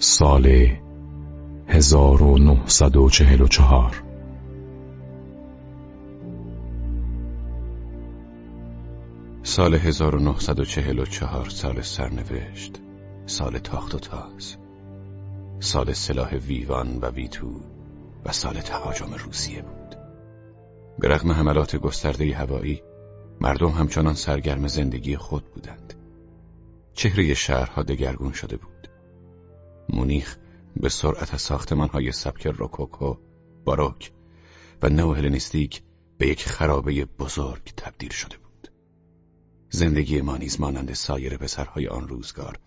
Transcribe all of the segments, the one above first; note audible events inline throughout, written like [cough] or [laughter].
سال 1944 سال 1944 سال سرنوشت سال تاخت و تاز سال سلاح ویوان و ویتو و سال تهاجم روسیه بود. به رغم حملات گسترده هوایی مردم همچنان سرگرم زندگی خود بودند. چهره شهرها دگرگون شده بود. مونیخ به سرعت از های سبک روکوکو، باروک و نوهلنیستیک به یک خرابه بزرگ تبدیل شده بود. زندگی ما نیز مانند سایر پسرهای آن روزگار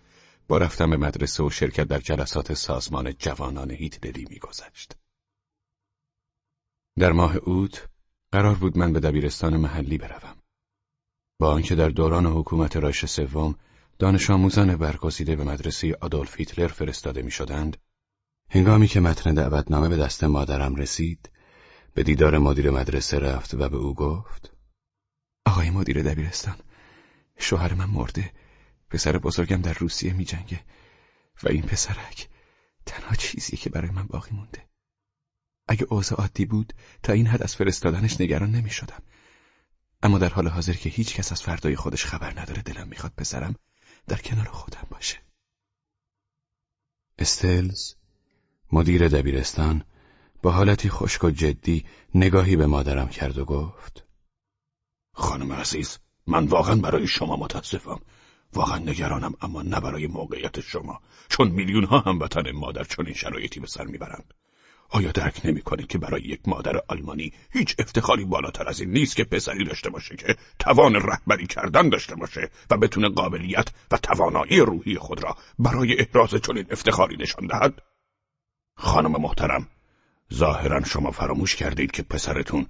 با رفتن به مدرسه و شرکت در جلسات سازمان جوانان هیتلری میگذشت. در ماه اوت قرار بود من به دبیرستان محلی بروم. با آنکه در دوران حکومت رایش سوم دانش آموزان برگزیده به مدرسه آدولف هیتلر فرستاده می شدند. هنگامی که متن دعوتنامه به دست مادرم رسید به دیدار مدیر مدرسه رفت و به او گفت آقای مدیر دبیرستان شوهر من مرده پسر بزرگم در روسیه می جنگه و این پسرک تنها چیزی که برای من باقی مونده اگه اوضاع عادی بود تا این حد از فرستادنش نگران نمی شدم. اما در حال حاضر که هیچ کس از فردای خودش خبر نداره دلم می‌خواد پسرم در کنار خودم باشه. استلز مدیر دبیرستان با حالتی خشک و جدی نگاهی به مادرم کرد و گفت خانم عزیز من واقعا برای شما متاسفم. واقعا نگرانم اما نه برای موقعیت شما چون میلیون ها هموطن مادر چنین شرایطی به سر می‌برند. آیا درک نمی کنید که برای یک مادر آلمانی هیچ افتخاری بالاتر از این نیست که پسری داشته باشه که توان رهبری کردن داشته باشه و بتونه قابلیت و توانایی روحی خود را برای احراز چنین افتخاری نشان دهد؟ خانم محترم ظاهرا شما فراموش کردید که پسرتون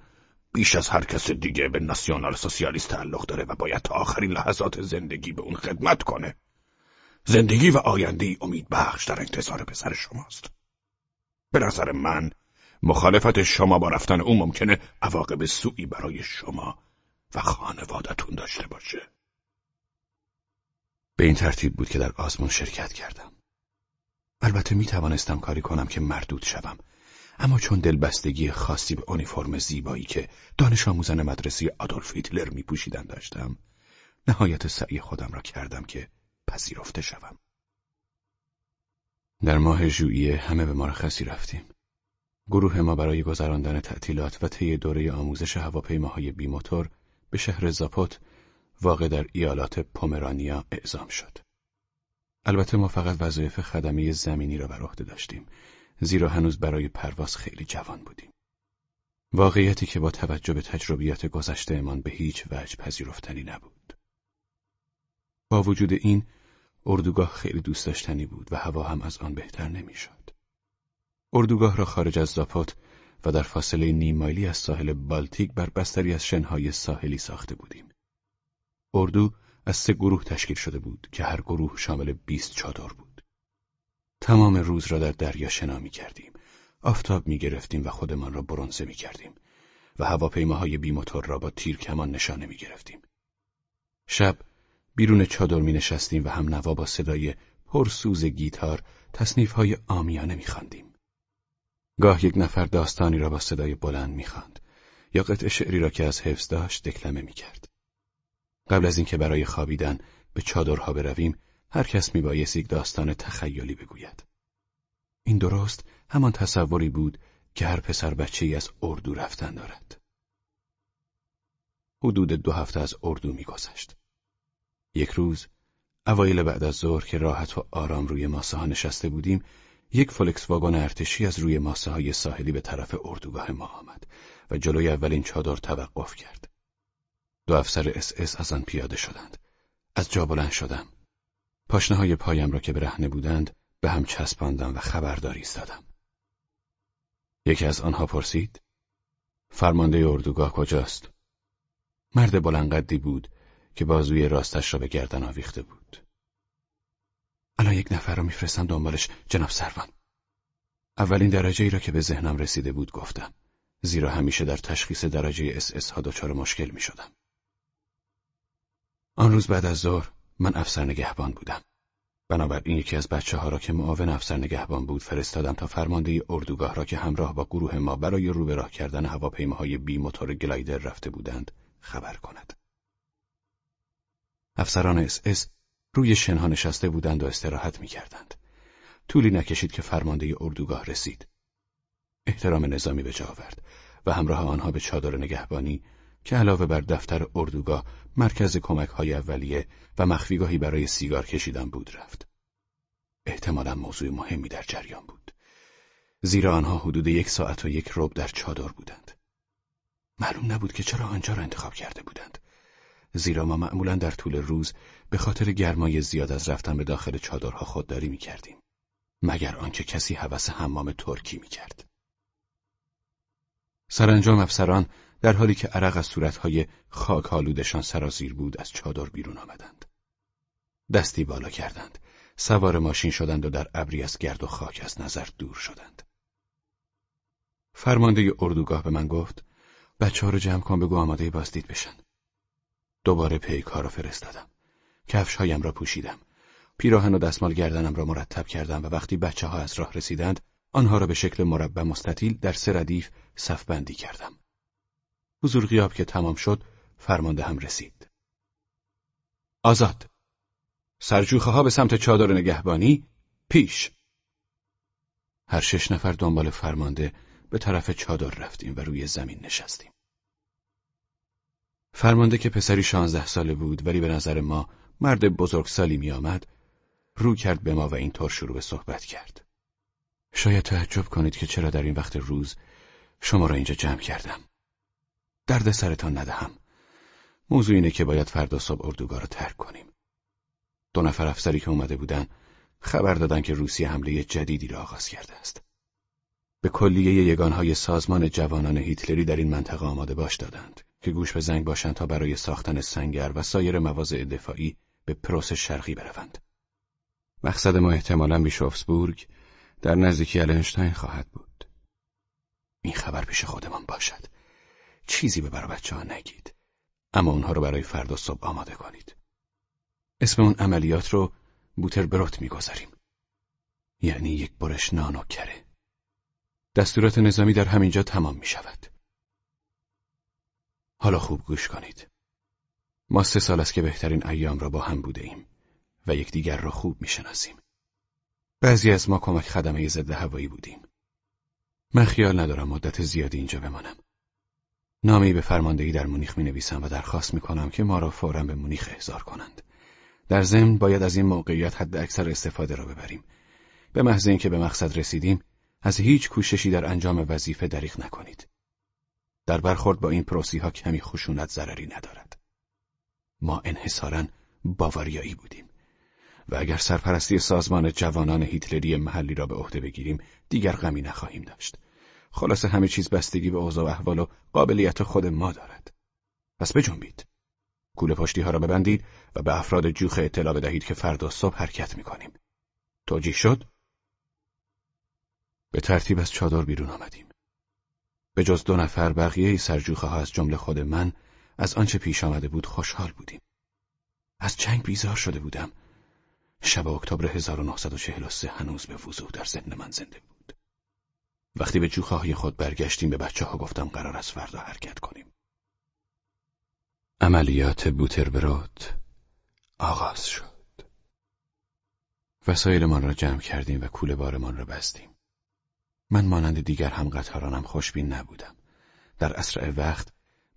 بیش از هر کس دیگه به ناسیونال سوسیالیست تعلق داره و باید تا آخرین لحظات زندگی به اون خدمت کنه. زندگی و آینده امید بخش در انتظار پسر شماست. به نظر من مخالفت شما با رفتن او ممکنه عواقب سوئی برای شما و خانوادتون داشته باشه. به این ترتیب بود که در آزمون شرکت کردم. البته می توانستم کاری کنم که مردود شوم اما چون دلبستگی خاصی به اونیفرم زیبایی که دانش آموزان مدرسه آدولف هیتلر می پوشیدن داشتم نهایت سعی خودم را کردم که پذیرفته شوم. در ماه ژوئیه همه به مرخصی رفتیم. گروه ما برای گذراندن تعطیلات و طی دوره آموزش هواپیماهای بیموتور به شهر زاپوت واقع در ایالات پومرانیا اعزام شد. البته ما فقط وظایف خدمه زمینی را بر عهده داشتیم زیرا هنوز برای پرواز خیلی جوان بودیم. واقعیتی که با توجه به تجربیات گذشتهمان به هیچ وجه پذیرفتنی نبود. با وجود این اردوگاه خیلی دوست داشتنی بود و هوا هم از آن بهتر نمی‌شد. اردوگاه را خارج از زاپوت و در فاصله نیم مایلی از ساحل بالتیک بر بستری از شنهای ساحلی ساخته بودیم. اردو از سه گروه تشکیل شده بود که هر گروه شامل 20 چادر بود. تمام روز را در دریا شنا می کردیم. آفتاب می گرفتیم و خودمان را برونزه می کردیم و هواپیماهای بیموتور را با تیر کمان نشانه می گرفتیم. شب بیرون چادر می نشستیم و هم نوا با صدای پرسوز گیتار تصنیف های آمیانه می خاندیم. گاه یک نفر داستانی را با صدای بلند می خاند یا قطع شعری را که از حفظ داشت دکلمه می کرد. قبل از اینکه برای خوابیدن به چادرها برویم هر کس می بایست یک داستان تخیلی بگوید. این درست همان تصوری بود که هر پسر بچه ای از اردو رفتن دارد. حدود دو هفته از اردو میگذشت. یک روز اوایل بعد از ظهر که راحت و آرام روی ماسه ها نشسته بودیم یک فولکس واگن ارتشی از روی ماسه های ساحلی به طرف اردوگاه ما آمد و جلوی اولین چادر توقف کرد. دو افسر اس اس از آن پیاده شدند. از جا بلند شدم. پاشنه های پایم را که برهنه بودند به هم چسباندم و خبرداری ایستادم. یکی از آنها پرسید فرمانده اردوگاه کجاست؟ مرد بلندقدی بود که بازوی راستش را به گردن آویخته بود. الان یک نفر را میفرستم دنبالش جناب سروان. اولین درجه ای را که به ذهنم رسیده بود گفتم. زیرا همیشه در تشخیص درجه اس اس ها دچار مشکل می شدم. آن روز بعد از ظهر من افسر نگهبان بودم. بنابراین یکی از بچه ها را که معاون افسر نگهبان بود فرستادم تا فرمانده اردوگاه را که همراه با گروه ما برای رو به راه کردن هواپیماهای بی موتور گلایدر رفته بودند خبر کند. افسران اس اس روی شنها نشسته بودند و استراحت می کردند. طولی نکشید که فرمانده اردوگاه رسید. احترام نظامی به جا آورد و همراه آنها به چادر نگهبانی که علاوه بر دفتر اردوگاه مرکز کمک های اولیه و مخفیگاهی برای سیگار کشیدن بود رفت. احتمالا موضوع مهمی در جریان بود. زیرا آنها حدود یک ساعت و یک رب در چادر بودند. معلوم نبود که چرا آنجا را انتخاب کرده بودند. زیرا ما معمولا در طول روز به خاطر گرمای زیاد از رفتن به داخل چادرها خودداری می کردیم. مگر آنکه کسی هوس حمام ترکی می کرد. سرانجام افسران در حالی که عرق از صورتهای خاک آلودشان سرازیر بود از چادر بیرون آمدند. دستی بالا کردند. سوار ماشین شدند و در ابری از گرد و خاک از نظر دور شدند. فرمانده اردوگاه به من گفت بچه ها رو جمع کن بگو آماده بازدید بشن. دوباره پیکار را فرستادم. کفش هایم را پوشیدم. پیراهن و دستمال گردنم را مرتب کردم و وقتی بچه ها از راه رسیدند آنها را به شکل مربع مستطیل در سه ردیف صف بندی کردم. حضور غیاب که تمام شد فرمانده هم رسید. آزاد سرجوخه ها به سمت چادر نگهبانی پیش هر شش نفر دنبال فرمانده به طرف چادر رفتیم و روی زمین نشستیم. فرمانده که پسری شانزده ساله بود ولی به نظر ما مرد بزرگسالی می آمد رو کرد به ما و اینطور شروع به صحبت کرد. شاید تعجب کنید که چرا در این وقت روز شما را اینجا جمع کردم. درد سرتان ندهم. موضوع اینه که باید فردا صبح اردوگاه را ترک کنیم. دو نفر افسری که اومده بودن خبر دادن که روسیه حمله جدیدی را آغاز کرده است. به کلیه یگانهای سازمان جوانان هیتلری در این منطقه آماده باش دادند که گوش به زنگ باشند تا برای ساختن سنگر و سایر مواضع دفاعی به پروس شرقی بروند. مقصد ما احتمالا بیشوفسبورگ در نزدیکی النشتاین خواهد بود. این خبر پیش خودمان باشد. چیزی به برای بچه ها نگید. اما اونها رو برای فردا صبح آماده کنید. اسم اون عملیات رو بروت می‌گذاریم. یعنی یک برش نان کره. دستورات نظامی در همینجا تمام می شود. حالا خوب گوش کنید. ما سه سال است که بهترین ایام را با هم بوده ایم و یکدیگر را خوب می شناسیم. بعضی از ما کمک خدمه ضد هوایی بودیم. من خیال ندارم مدت زیادی اینجا بمانم. نامی به فرماندهی در مونیخ می نویسم و درخواست می کنم که ما را فورا به مونیخ احضار کنند. در ضمن باید از این موقعیت حد اکثر استفاده را ببریم. به محض اینکه به مقصد رسیدیم، از هیچ کوششی در انجام وظیفه دریغ نکنید. در برخورد با این پروسی ها کمی خشونت ضرری ندارد. ما انحصارا باواریایی بودیم و اگر سرپرستی سازمان جوانان هیتلری محلی را به عهده بگیریم دیگر غمی نخواهیم داشت. خلاصه همه چیز بستگی به اوضاع و احوال و قابلیت خود ما دارد. پس بجنبید. کوله پشتی ها را ببندید و به افراد جوخ اطلاع بدهید که فردا صبح حرکت می کنیم. توجیه شد؟ به ترتیب از چادر بیرون آمدیم. به جز دو نفر بقیه سرجوخه ها از جمله خود من از آنچه پیش آمده بود خوشحال بودیم. از چنگ بیزار شده بودم. شب اکتبر 1943 هنوز به وضوح در ذهن من زنده بود. وقتی به جوخه های خود برگشتیم به بچه ها گفتم قرار است فردا حرکت کنیم. عملیات بوتربروت آغاز شد. وسایلمان را جمع کردیم و کوله بارمان را بستیم. من مانند دیگر هم قطارانم خوشبین نبودم. در اسرع وقت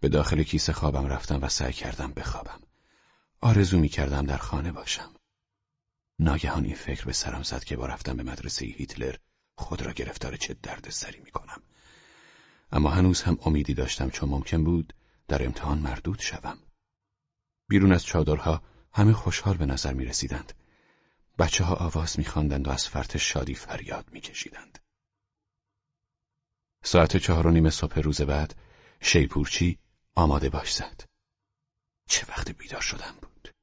به داخل کیسه خوابم رفتم و سعی کردم بخوابم. آرزو می کردم در خانه باشم. ناگهان این فکر به سرم زد که با رفتم به مدرسه هیتلر خود را گرفتار چه درد سری می کنم. اما هنوز هم امیدی داشتم چون ممکن بود در امتحان مردود شوم. بیرون از چادرها همه خوشحال به نظر می رسیدند. بچه ها آواز می و از فرط شادی فریاد می کشیدند. ساعت چهار و نیم صبح روز بعد شیپورچی آماده باش زد. چه وقت بیدار شدم بود.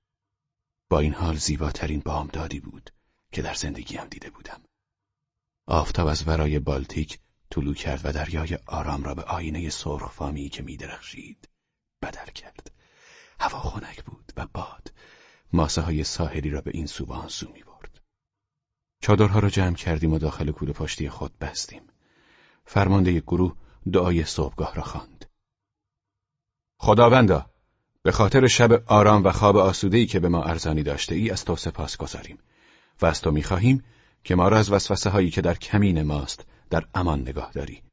با این حال زیباترین بامدادی بود که در زندگیم دیده بودم. آفتاب از ورای بالتیک طلو کرد و دریای آرام را به آینه سرخفامی که میدرخشید بدل کرد. هوا خنک بود و باد ماسه های ساحلی را به این سو و آن سو می برد. چادرها را جمع کردیم و داخل کوله پاشتی خود بستیم. فرمانده گروه دعای صبحگاه را خواند. خداوندا به خاطر شب آرام و خواب آسوده‌ای که به ما ارزانی داشته ای از تو سپاس گذاریم و از تو می‌خواهیم که ما را از وسوسه هایی که در کمین ماست در امان نگاه داری.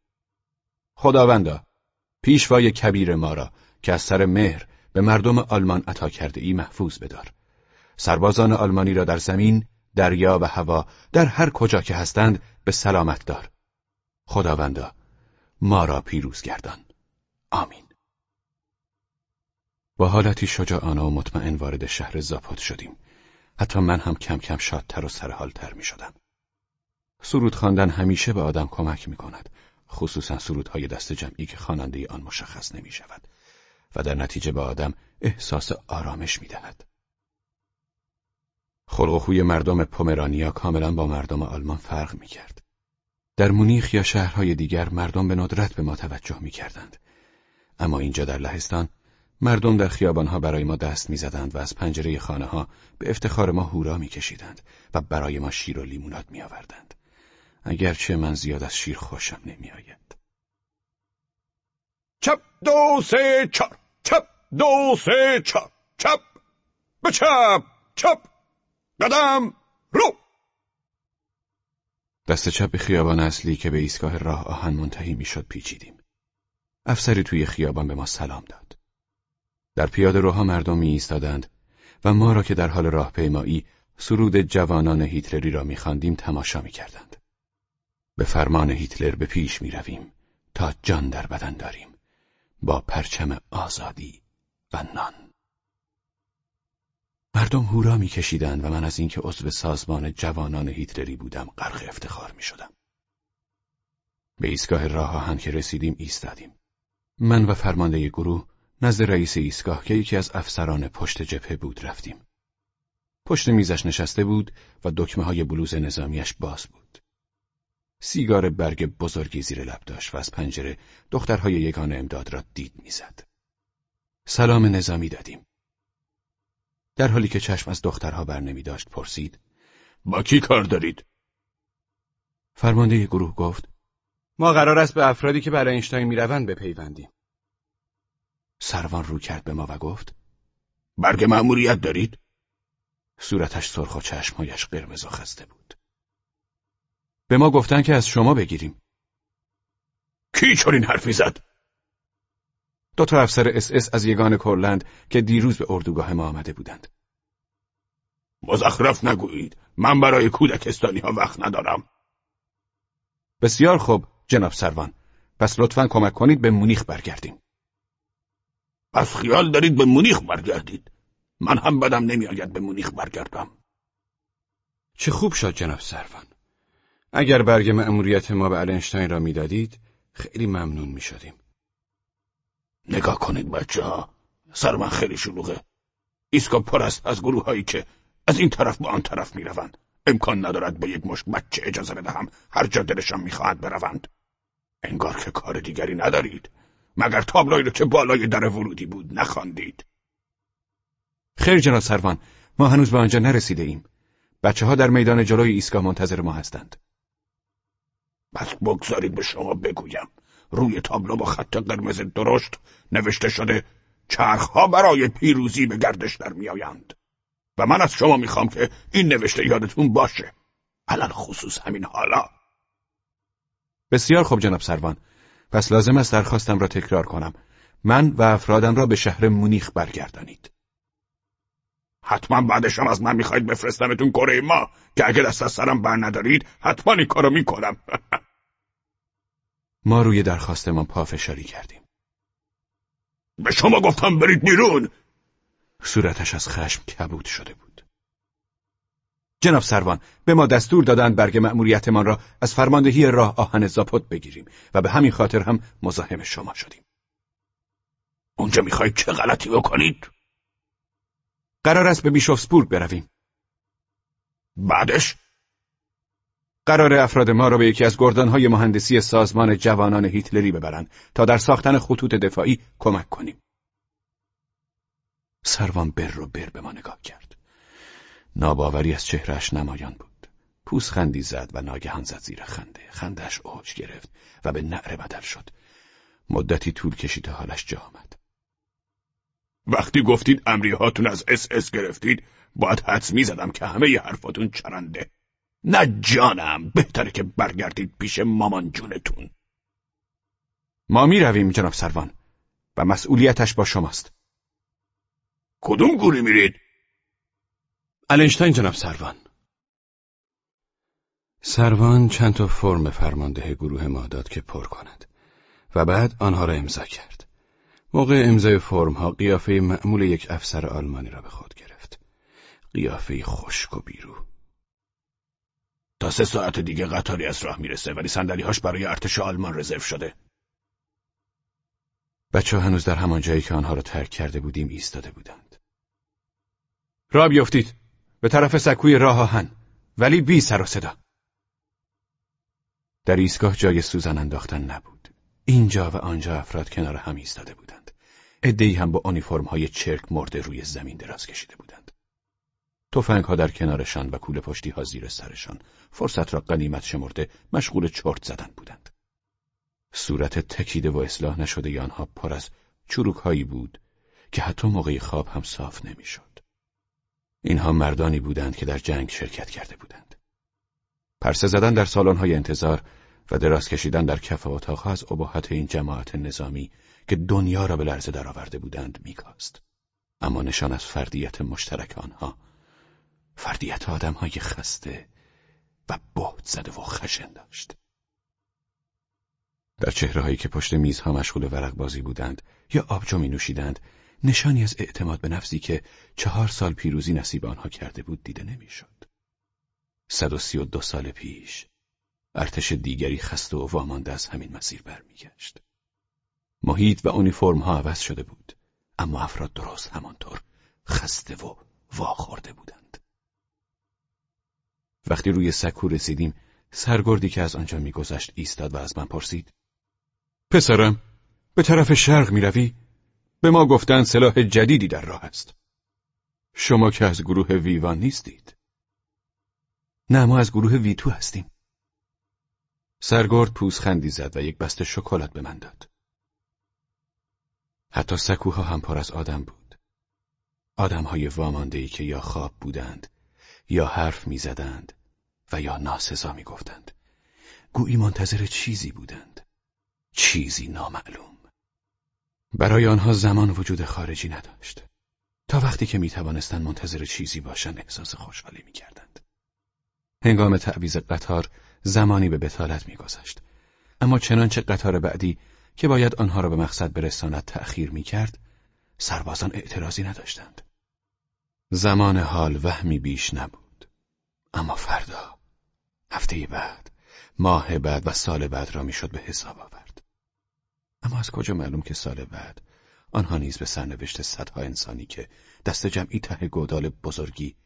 خداوندا پیشوای کبیر ما را که از سر مهر به مردم آلمان عطا کرده ای محفوظ بدار. سربازان آلمانی را در زمین، دریا و هوا در هر کجا که هستند به سلامت دار. خداوندا ما را پیروز گردان. آمین. با حالتی شجاعانه و مطمئن وارد شهر زاپوت شدیم. حتی من هم کم کم شادتر و سرحالتر می شدم. سرود خواندن همیشه به آدم کمک می کند. خصوصا سرودهای دست جمعی که خواننده آن مشخص نمی شود و در نتیجه به آدم احساس آرامش می دهد. خلق و خوی مردم پومرانیا کاملا با مردم آلمان فرق می کرد. در مونیخ یا شهرهای دیگر مردم به ندرت به ما توجه می کردند. اما اینجا در لهستان مردم در خیابانها برای ما دست می‌زدند و از پنجره خانه ها به افتخار ما هورا میکشیدند و برای ما شیر و لیمونات میآوردند. اگرچه من زیاد از شیر خوشم نمیآید. چپ دو سه چار چپ دو سه چار چپ به چپ چپ قدم رو دست چپ خیابان اصلی که به ایستگاه راه آهن منتهی می‌شد پیچیدیم. افسری توی خیابان به ما سلام داد. در پیاده روها مردم می ایستادند و ما را که در حال راهپیمایی سرود جوانان هیتلری را میخواندیم تماشا می‌کردند. به فرمان هیتلر به پیش می رویم تا جان در بدن داریم با پرچم آزادی و نان. مردم هورا میکشیدند و من از اینکه عضو سازمان جوانان هیتلری بودم غرق افتخار می شدم. به ایستگاه راه آهن که رسیدیم ایستادیم. من و فرمانده گروه نزد رئیس ایستگاه که یکی از افسران پشت جبهه بود رفتیم. پشت میزش نشسته بود و دکمه های بلوز نظامیش باز بود. سیگار برگ بزرگی زیر لب داشت و از پنجره دخترهای یگان امداد را دید می‌زد. سلام نظامی دادیم. در حالی که چشم از دخترها بر نمی داشت پرسید با کی کار دارید؟ فرمانده گروه گفت ما قرار است به افرادی که برای اینشتین می‌روند بپیوندیم. سروان رو کرد به ما و گفت برگ مأموریت دارید؟ صورتش سرخ و چشمهایش قرمز و خسته بود. به ما گفتن که از شما بگیریم. کی چنین حرفی زد؟ دو تا افسر اس اس از یگان کورلند که دیروز به اردوگاه ما آمده بودند. مزخرف نگویید. من برای کودکستانی ها وقت ندارم. بسیار خوب جناب سروان. پس لطفا کمک کنید به مونیخ برگردیم. پس خیال دارید به مونیخ برگردید. من هم بدم نمیآید به مونیخ برگردم. چه خوب شد جناب سروان. اگر برگ مأموریت ما به النشتاین را می‌دادید خیلی ممنون می شدیم. نگاه کنید بچه ها. سر من خیلی شلوغه. ایسکا پر است از گروه هایی که از این طرف به آن طرف می روند. امکان ندارد با یک مشت بچه اجازه بدهم هر جا دلشان می‌خواهد بروند. انگار که کار دیگری ندارید. مگر تابلوی رو که بالای در ورودی بود نخواندید. خیر جناب سروان ما هنوز به آنجا نرسیده ایم. بچه ها در میدان جلوی ایستگاه منتظر ما هستند. پس بگذارید به شما بگویم روی تابلو با خط قرمز درشت نوشته شده چرخها برای پیروزی به گردش در میآیند. و من از شما می‌خوام که این نوشته یادتون باشه. علل خصوص همین حالا. بسیار خوب جناب سروان. پس لازم است درخواستم را تکرار کنم. من و افرادم را به شهر مونیخ برگردانید. حتما بعدشم از من می‌خواید بفرستمتون کره ما که اگه دست از سرم بر ندارید حتما این کارو می‌کنم. [laughs] ما روی درخواستمان پافشاری کردیم به شما گفتم برید بیرون صورتش از خشم کبود شده بود جناب سروان به ما دستور دادند برگ مأموریتمان را از فرماندهی راه آهن زاپوت بگیریم و به همین خاطر هم مزاحم شما شدیم اونجا می‌خواید چه غلطی بکنید؟ قرار است به بیشوفسبورگ برویم. بعدش؟ قرار افراد ما را به یکی از گردانهای مهندسی سازمان جوانان هیتلری ببرند تا در ساختن خطوط دفاعی کمک کنیم. سروان بر رو بر به ما نگاه کرد. ناباوری از چهرهش نمایان بود. پوسخندی زد و ناگهان زد زیر خنده خندش اوج گرفت و به نعره بدل شد مدتی طول کشید تا حالش جا آمد وقتی گفتید امری هاتون از اس اس گرفتید باید حدس می‌زدم که همه ی حرفاتون چرنده نه جانم بهتره که برگردید پیش مامان جونتون. ما می رویم جناب سروان و مسئولیتش با شماست. کدوم گوری میرید؟ الینشتاین جناب سروان. سروان چند تا فرم فرمانده گروه ما داد که پر کند و بعد آنها را امضا کرد. موقع امضای فرم ها قیافه معمول یک افسر آلمانی را به خود گرفت. قیافه خشک و بیرو. تا سه ساعت دیگه قطاری از راه می‌رسه ولی هاش برای ارتش آلمان رزرو شده. بچه ها هنوز در همان جایی که آنها را ترک کرده بودیم ایستاده بودند. را بیافتید. به طرف سکوی راه آهن. ولی بی سر و صدا. در ایستگاه جای سوزن انداختن نبود. اینجا و آنجا افراد کنار هم ایستاده بودند. ادهی هم با آنیفرم های چرک مرده روی زمین دراز کشیده بودند. توفنگ ها در کنارشان و کوله پشتی ها زیر سرشان فرصت را قنیمت شمرده مشغول چرت زدن بودند صورت تکیده و اصلاح نشده آنها پر از چروک هایی بود که حتی موقع خواب هم صاف نمی‌شد. اینها مردانی بودند که در جنگ شرکت کرده بودند. پرسه زدن در های انتظار و دراز کشیدن در کف اتاقها از این جماعت نظامی که دنیا را به لرزه درآورده بودند میکاست. اما نشان از فردیت مشترک آنها فردیت آدمهای خسته و بهت زده و خشن داشت. در چهرههایی که پشت میزها مشغول ورق بازی بودند یا آبجو می نوشیدند نشانی از اعتماد به نفسی که چهار سال پیروزی نصیب آنها کرده بود دیده نمی‌شد. صد و سی و دو سال پیش ارتش دیگری خسته و وامانده از همین مسیر برمیگشت. محیط و اونیفرم ها عوض شده بود اما افراد درست همانطور خسته و واخورده بودند. وقتی روی سکو رسیدیم سرگردی که از آنجا میگذشت ایستاد و از من پرسید پسرم به طرف شرق می روی؟ به ما گفتن سلاح جدیدی در راه است. شما که از گروه ویوان نیستید. نه ما از گروه ویتو هستیم. سرگرد پوزخندی زد و یک بسته شکلات به من داد. حتی سکوها هم پر از آدم بود. آدمهای واماندهی که یا خواب بودند یا حرف می‌زدند و یا ناسزا می‌گفتند. گویی منتظر چیزی بودند. چیزی نامعلوم برای آنها زمان وجود خارجی نداشت تا وقتی که می توانستند منتظر چیزی باشند احساس خوشحالی می کردند. هنگام تعویز قطار زمانی به بتالت می گذشت. اما چنانچه قطار بعدی که باید آنها را به مقصد برساند تأخیر می کرد سربازان اعتراضی نداشتند. زمان حال وهمی بیش نبود. اما فردا، هفته بعد، ماه بعد و سال بعد را می‌شد به حساب آورد. اما از کجا معلوم که سال بعد آنها نیز به سرنوشت صدها انسانی که دست جمعی ته گودال بزرگی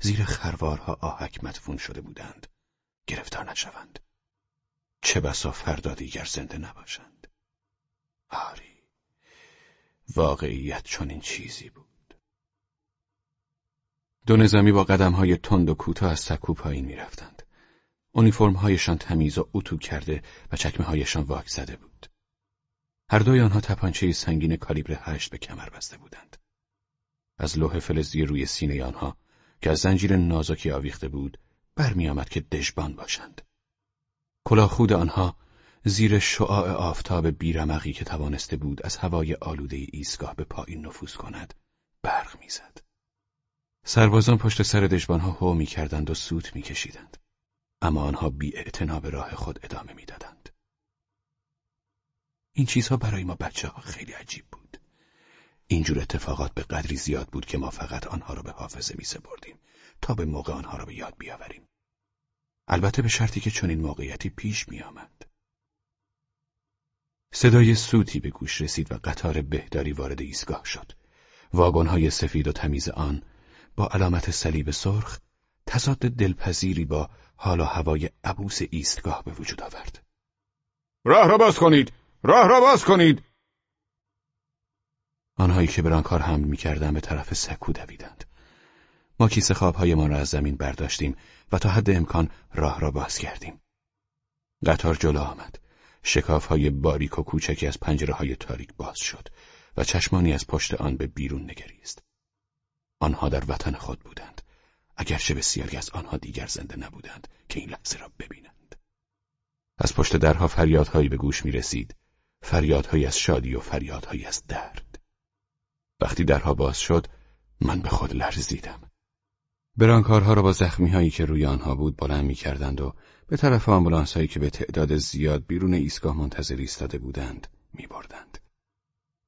زیر خروارها آهک مدفون شده بودند گرفتار نشوند چه بسا فردا دیگر زنده نباشند آری واقعیت چنین چیزی بود دو نظامی با قدمهای تند و کوتاه از سکو پایین می‌رفتند هایشان تمیز و اتو کرده و چکمه هایشان واک زده بود هر دوی آنها تپانچه سنگین کالیبر هشت به کمر بسته بودند. از لوح فلزی روی سینه آنها که از زنجیر نازکی آویخته بود برمیآمد که دژبان باشند. کلاهخود آنها زیر شعاع آفتاب بیرمقی که توانسته بود از هوای آلوده ایستگاه به پایین نفوذ کند برق می‌زد. سربازان پشت سر دژبانها هو می‌کردند و سوت میکشیدند. اما آنها بی به راه خود ادامه می‌دادند. این چیزها برای ما بچه ها خیلی عجیب بود. اینجور اتفاقات به قدری زیاد بود که ما فقط آنها را به حافظه می سپردیم تا به موقع آنها را به یاد بیاوریم. البته به شرطی که چنین موقعیتی پیش می آمد. صدای سوتی به گوش رسید و قطار بهداری وارد ایستگاه شد. واگنهای سفید و تمیز آن با علامت صلیب سرخ تضاد دلپذیری با حال و هوای عبوس ایستگاه به وجود آورد. راه را باز کنید! راه را باز کنید آنهایی که برانکار حمل می‌کردند به طرف سکو دویدند ما کیسه خوابهایمان را از زمین برداشتیم و تا حد امکان راه را باز کردیم. قطار جلو آمد. شکاف های باریک و کوچکی از پنجره های تاریک باز شد و چشمانی از پشت آن به بیرون نگریست. آنها در وطن خود بودند. اگرچه بسیاری از آنها دیگر زنده نبودند که این لحظه را ببینند. از پشت درها فریادهایی به گوش می رسید. فریادهایی از شادی و فریادهایی از درد. وقتی درها باز شد من به خود لرزیدم. برانکارها را با زخمی هایی که روی آنها بود بلند می کردند و به طرف آمبولانس هایی که به تعداد زیاد بیرون ایستگاه منتظر ایستاده بودند می بردند.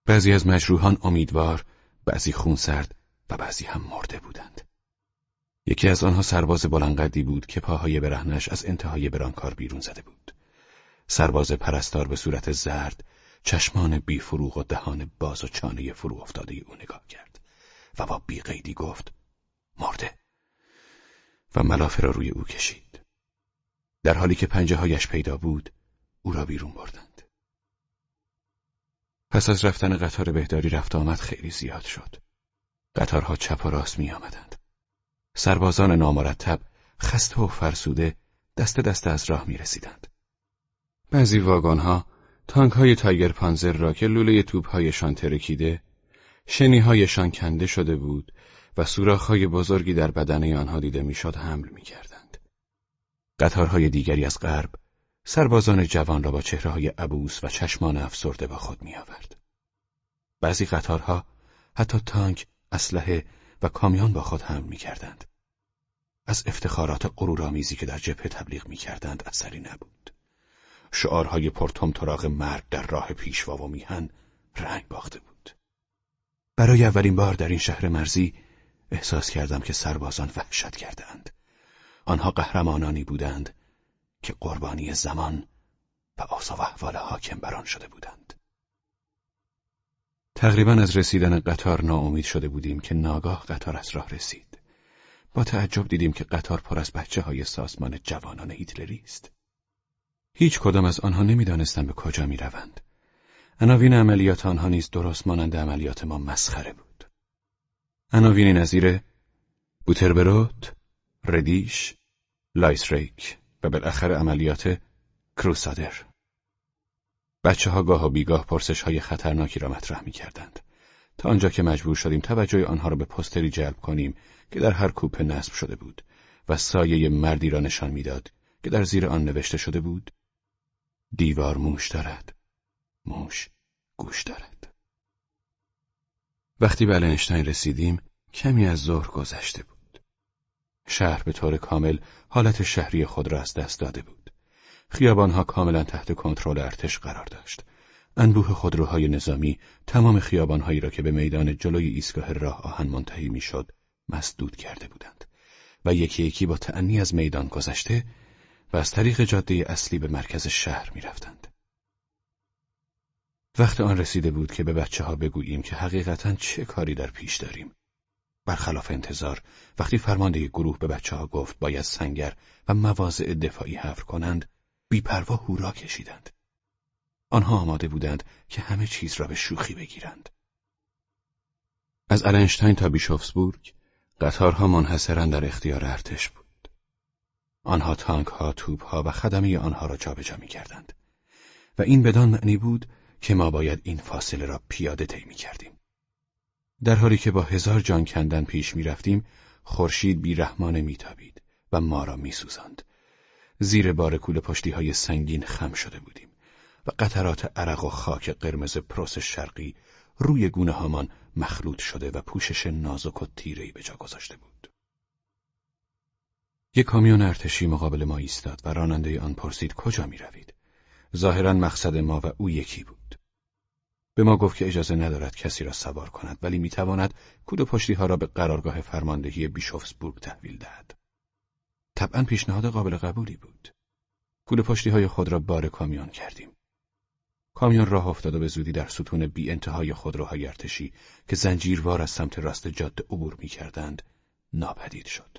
بعضی از مجروحان امیدوار، بعضی خونسرد و بعضی هم مرده بودند. یکی از آنها سرباز بلندقدی بود که پاهای برهنش از انتهای برانکار بیرون زده بود. سرباز پرستار به صورت زرد، چشمان بی فروغ و دهان باز و چانه فرو افتاده او نگاه کرد و با بیقیدی گفت مرده و ملافه را روی او کشید. در حالی که پنجه هایش پیدا بود، او را بیرون بردند. پس از رفتن قطار بهداری رفت آمد خیلی زیاد شد. قطارها چپ و راست می آمدند. سربازان نامرتب خسته و فرسوده دست دست از راه می رسیدند. بعضی واگنها تانک های تایگر پانزر را که لوله توپ هایشان ترکیده، شنی هایشان کنده شده بود و سوراخ های بزرگی در بدن آنها دیده می‌شد حمل می کردند. قطارهای دیگری از غرب سربازان جوان را با چهره های عبوس و چشمان افسرده با خود می آورد. بعضی قطارها حتی تانک، اسلحه و کامیون با خود حمل می کردند. از افتخارات غرورآمیزی که در جبهه تبلیغ می کردند اثری نبود. شعارهای پرتم تراغ مرگ در راه پیشوا و میهن رنگ باخته بود. برای اولین بار در این شهر مرزی احساس کردم که سربازان وحشت کردند. آنها قهرمانانی بودند که قربانی زمان و آسا و احوال حاکم بران شده بودند. تقریبا از رسیدن قطار ناامید شده بودیم که ناگاه قطار از راه رسید. با تعجب دیدیم که قطار پر از بچه های سازمان جوانان هیتلری است. هیچ کدام از آنها نمی‌دانستند به کجا می روند. عناوین عملیات آنها نیز درست مانند عملیات ما مسخره بود. عناوینی نظیر بوتربروت، ردیش، لایسریک و بالاخره عملیات کروسادر. بچه ها گاه و بیگاه پرسش های خطرناکی را مطرح می کردند. تا آنجا که مجبور شدیم توجه آنها را به پستری جلب کنیم که در هر کوپه نصب شده بود و سایه مردی را نشان می‌داد که در زیر آن نوشته شده بود دیوار موش دارد. موش گوش دارد. وقتی به الینشتین رسیدیم کمی از ظهر گذشته بود. شهر به طور کامل حالت شهری خود را از دست داده بود. خیابانها کاملا تحت کنترل ارتش قرار داشت انبوه خودروهای نظامی تمام خیابانهایی را که به میدان جلوی ایستگاه راه آهن منتهی می‌شد مسدود کرده بودند و یکی یکی با تعنی از میدان گذشته و از طریق جاده اصلی به مرکز شهر می رفتند. وقت آن رسیده بود که به بچه ها بگوییم که حقیقتا چه کاری در پیش داریم. برخلاف انتظار وقتی فرمانده گروه به بچه ها گفت باید سنگر و مواضع دفاعی حفر کنند بیپروا هورا کشیدند. آنها آماده بودند که همه چیز را به شوخی بگیرند. از النشتاین تا بیشوفسبورگ قطارها منحصرا در اختیار ارتش بود. آنها تانک ها، توپ ها و خدمه آنها را جابجا می کردند. و این بدان معنی بود که ما باید این فاصله را پیاده طی می کردیم. در حالی که با هزار جان کندن پیش می رفتیم، خورشید بیرحمانه میتابید و ما را می سوزند. زیر بار کوله پشتی های سنگین خم شده بودیم و قطرات عرق و خاک قرمز پروس شرقی روی گونه هامان مخلوط شده و پوشش نازک و تیرهی به جا گذاشته بود. یک کامیون ارتشی مقابل ما ایستاد و راننده آن پرسید کجا می روید؟ ظاهرا مقصد ما و او یکی بود. به ما گفت که اجازه ندارد کسی را سوار کند ولی می‌تواند کود پشتی ها را به قرارگاه فرماندهی بیشوفسبورگ تحویل دهد. طبعا پیشنهاد قابل قبولی بود. کود پشتی های خود را بار کامیون کردیم. کامیون راه افتاد و به زودی در ستون بی انتهای خودروهای ارتشی که زنجیروار از سمت راست جاده عبور می کردند ناپدید شد.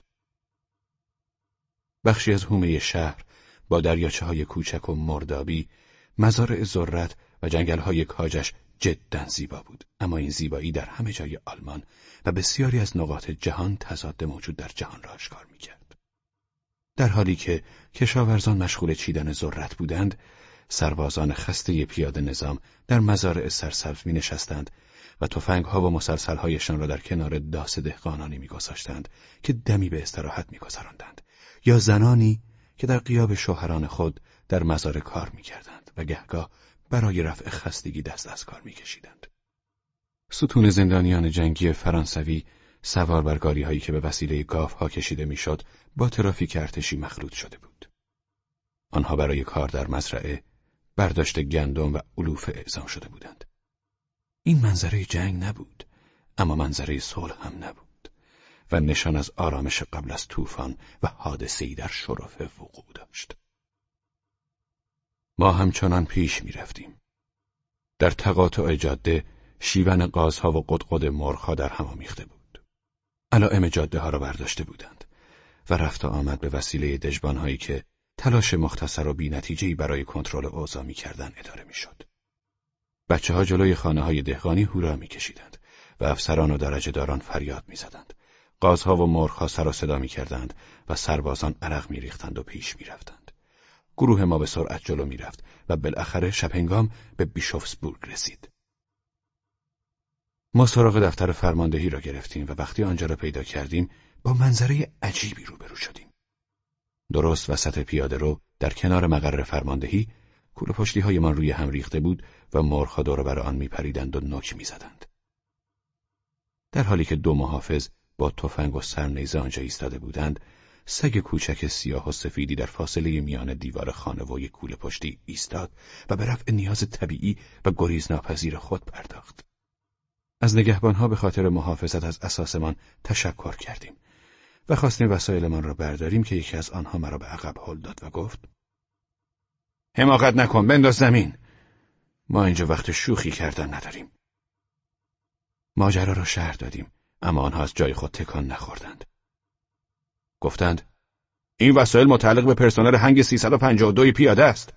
بخشی از حومه شهر با دریاچه های کوچک و مردابی، مزارع ذرت و جنگل های کاجش جدا زیبا بود اما این زیبایی در همه جای آلمان و بسیاری از نقاط جهان تضاد موجود در جهان را آشکار می‌کرد در حالی که کشاورزان مشغول چیدن ذرت بودند سربازان خسته پیاده نظام در مزارع سرسبز می نشستند و ها و مسلسلهایشان را در کنار داس دهقانانی میگذاشتند که دمی به استراحت میگذراندند یا زنانی که در قیاب شوهران خود در مزار کار می‌کردند و گهگاه برای رفع خستگی دست از کار میکشیدند. ستون زندانیان جنگی فرانسوی سوار بر هایی که به وسیله گاف ها کشیده می‌شد با ترافیک ارتشی مخلوط شده بود. آنها برای کار در مزرعه برداشت گندم و علوف اعزام شده بودند. این منظره جنگ نبود، اما منظره صلح هم نبود و نشان از آرامش قبل از طوفان و حادثه‌ای در شرف وقوع داشت. ما همچنان پیش می رفتیم. در تقاطع جاده شیون قازها و قدقد مرغها در هم آمیخته بود. علائم جاده ها را برداشته بودند و رفت و آمد به وسیله دژبانهایی که تلاش مختصر و برای کنترل اوضاع می‌کردن اداره می‌شد. بچه ها جلوی خانه های دهقانی هورا میکشیدند و افسران و درجه داران فریاد می‌زدند. قازها و مرغها سر و صدا می‌کردند و سربازان عرق میریختند و پیش می‌رفتند. گروه ما به سرعت جلو می‌رفت و بالاخره شبهنگام به بیشوفسبورگ رسید. ما سراغ دفتر فرماندهی را گرفتیم و وقتی آنجا را پیدا کردیم با منظره عجیبی روبرو شدیم. درست وسط پیاده رو در کنار مقر فرماندهی کوله پشتی های من روی هم ریخته بود و مرغها دور بر آن میپریدند و نوک می‌زدند. در حالی که دو محافظ با تفنگ و سرنیزه آنجا ایستاده بودند، سگ کوچک سیاه و سفیدی در فاصله میان دیوار خانه و کوله پشتی ایستاد و به رفع نیاز طبیعی و گریز ناپذیر خود پرداخت. از نگهبانها به خاطر محافظت از اساسمان تشکر کردیم و خواستیم وسایلمان را برداریم که یکی از آنها مرا به عقب هل داد و گفت حماقت نکن بنداز زمین. ما اینجا وقت شوخی کردن نداریم. ماجرا را شهر دادیم اما آنها از جای خود تکان نخوردند. گفتند این وسایل متعلق به پرسنل هنگ 352 پیاده است.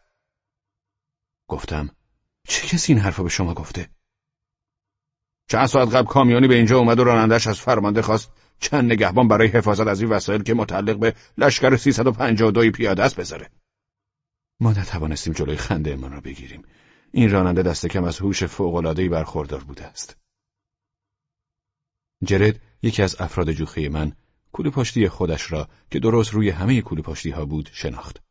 گفتم چه کسی این حرفا به شما گفته؟ چند ساعت قبل کامیونی به اینجا اومد و رانندش از فرمانده خواست چند نگهبان برای حفاظت از این وسایل که متعلق به لشکر 352 پیاده است بذاره. ما نتوانستیم جلوی خنده من را بگیریم. این راننده دست کم از هوش فوق‌العاده‌ای برخوردار بوده است. جرد یکی از افراد جوخه من کوله پشتی خودش را که درست روی همه کوله پشتی ها بود شناخت.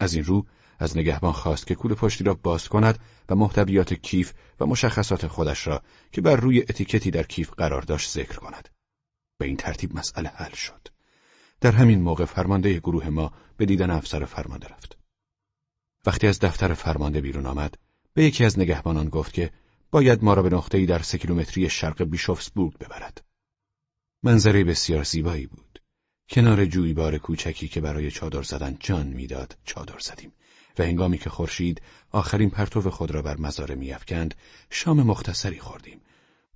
از این رو از نگهبان خواست که کوله پشتی را باز کند و محتویات کیف و مشخصات خودش را که بر روی اتیکتی در کیف قرار داشت ذکر کند. به این ترتیب مسئله حل شد. در همین موقع فرمانده گروه ما به دیدن افسر فرمانده رفت. وقتی از دفتر فرمانده بیرون آمد به یکی از نگهبانان گفت که باید ما را به نقطه‌ای در سه کیلومتری شرق بیشوفسبورگ ببرد. منظره بسیار زیبایی بود. کنار جویبار کوچکی که برای چادر زدن جان می‌داد چادر زدیم. و هنگامی که خورشید آخرین پرتو خود را بر مزاره میافکند شام مختصری خوردیم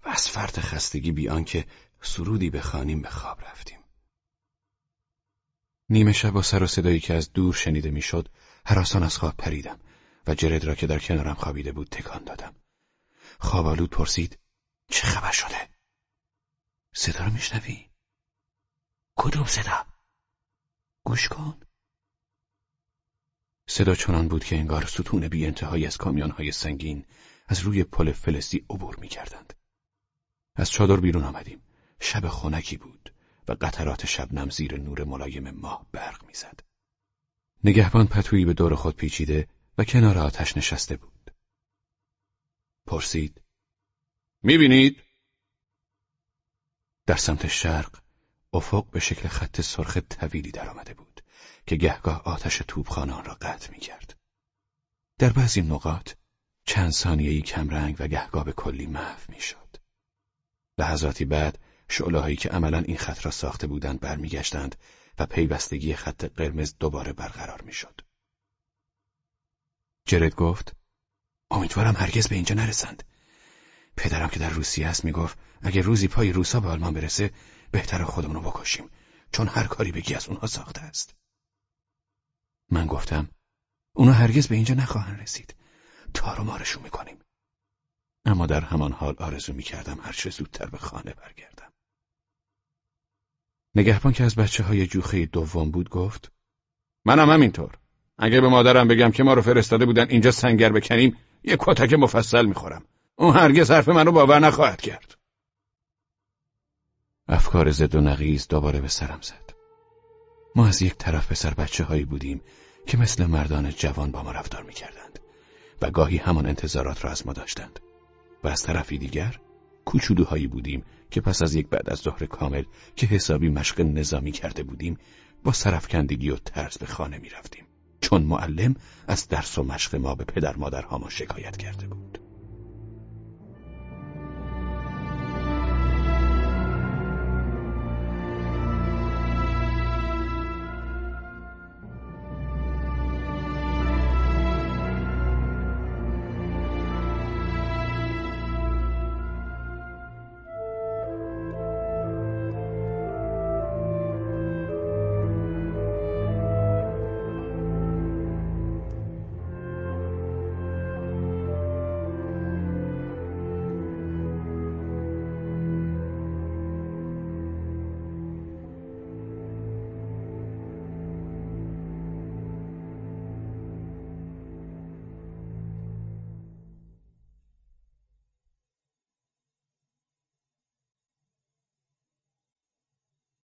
و از فرط خستگی بیان که سرودی بخوانیم به خواب رفتیم. نیمه شب با سر و صدایی که از دور شنیده می‌شد هراسان از خواب پریدم و جرد را که در کنارم خوابیده بود تکان دادم. خواب پرسید چه خبر شده؟ صدا رو میشنوی؟ کدوم صدا؟ گوش کن. صدا چنان بود که انگار ستون بی انتهایی از کامیونهای سنگین از روی پل فلسطی عبور می‌کردند از چادر بیرون آمدیم شب خنکی بود و قطرات شبنم زیر نور ملایم ماه برق می‌زد. نگهبان پتویی به دور خود پیچیده و کنار آتش نشسته بود. پرسید می‌بینید؟ در سمت شرق افق به شکل خط سرخ طویلی درآمده بود که گهگاه آتش توپخانه آن را قطع می‌کرد. در بعضی نقاط چند ثانیه‌ای کمرنگ و گهگاه به کلی محو می‌شد. لحظاتی بعد شعلهایی که عملا این خط را ساخته بودند برمیگشتند و پیوستگی خط قرمز دوباره برقرار می‌شد. جرد گفت امیدوارم هرگز به اینجا نرسند. پدرم که در روسیه است می‌گفت اگر روزی پای روسا به آلمان برسه بهتر خودمونو بکشیم چون هر کاری بگی از اونها ساخته است. من گفتم اونا هرگز به اینجا نخواهند رسید. تارو مارشون می‌کنیم. اما در همان حال آرزو می کردم هر چه زودتر به خانه برگردم. نگهبان که از بچه های جوخه دوم بود گفت منم همینطور. اگه به مادرم بگم که ما رو فرستاده بودن اینجا سنگر بکنیم یه کتک مفصل می‌خورم. اون هرگز حرف منو باور نخواهد کرد. افکار زد و نقیز دوباره به سرم زد. ما از یک طرف پسر بچه هایی بودیم که مثل مردان جوان با ما رفتار می‌کردند و گاهی همان انتظارات را از ما داشتند. و از طرفی دیگر کوچولوهایی بودیم که پس از یک بعد از ظهر کامل که حسابی مشق نظامی کرده بودیم با سرفکندگی و ترس به خانه می رفتیم چون معلم از درس و مشق ما به پدر مادرهامان شکایت کرده بود